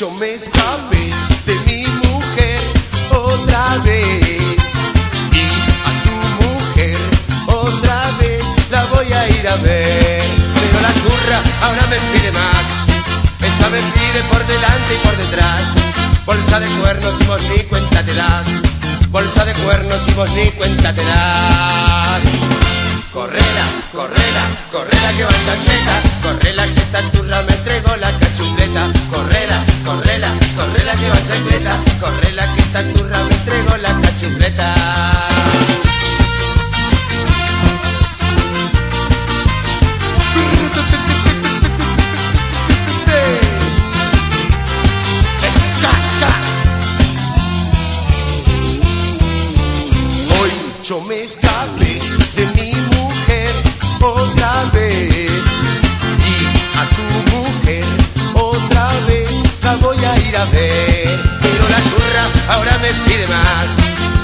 yo me escapé de mi mujer otra vez. Y a tu mujer otra vez la voy a ir a ver. Pero la curra ahora me pide más. Esa me pide por delante y por detrás. Bolsa de cuernos y vos ni cuenta te das. Bolsa de cuernos y vos ni cuenta te das. Correla, correla, correla que va correla, correla que va chancleta, correla que esta turra me entregó la cachufleta. Escasca. Hoy yo me escapé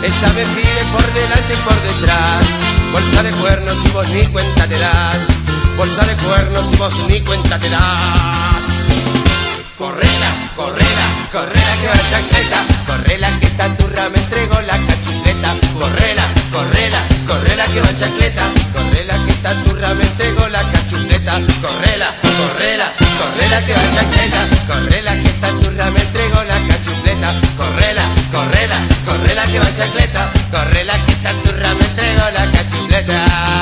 ella me pide por delante y por detrás. Bolsa de cuernos y vos ni cuenta te das, bolsa de cuernos y vos ni cuenta te das. Correla, correla, correla que va chancleta, correla que esta turra me entregó la cachufleta, correla, correla, correla que va chancleta, correla que esta turra me entregó la cachufleta, correla, correla, correla que va chancleta, correla que esta turra me entregó la cachufleta, correla, correla, correla que va en chancleta, correla que esta turra me entregó la cachufleta.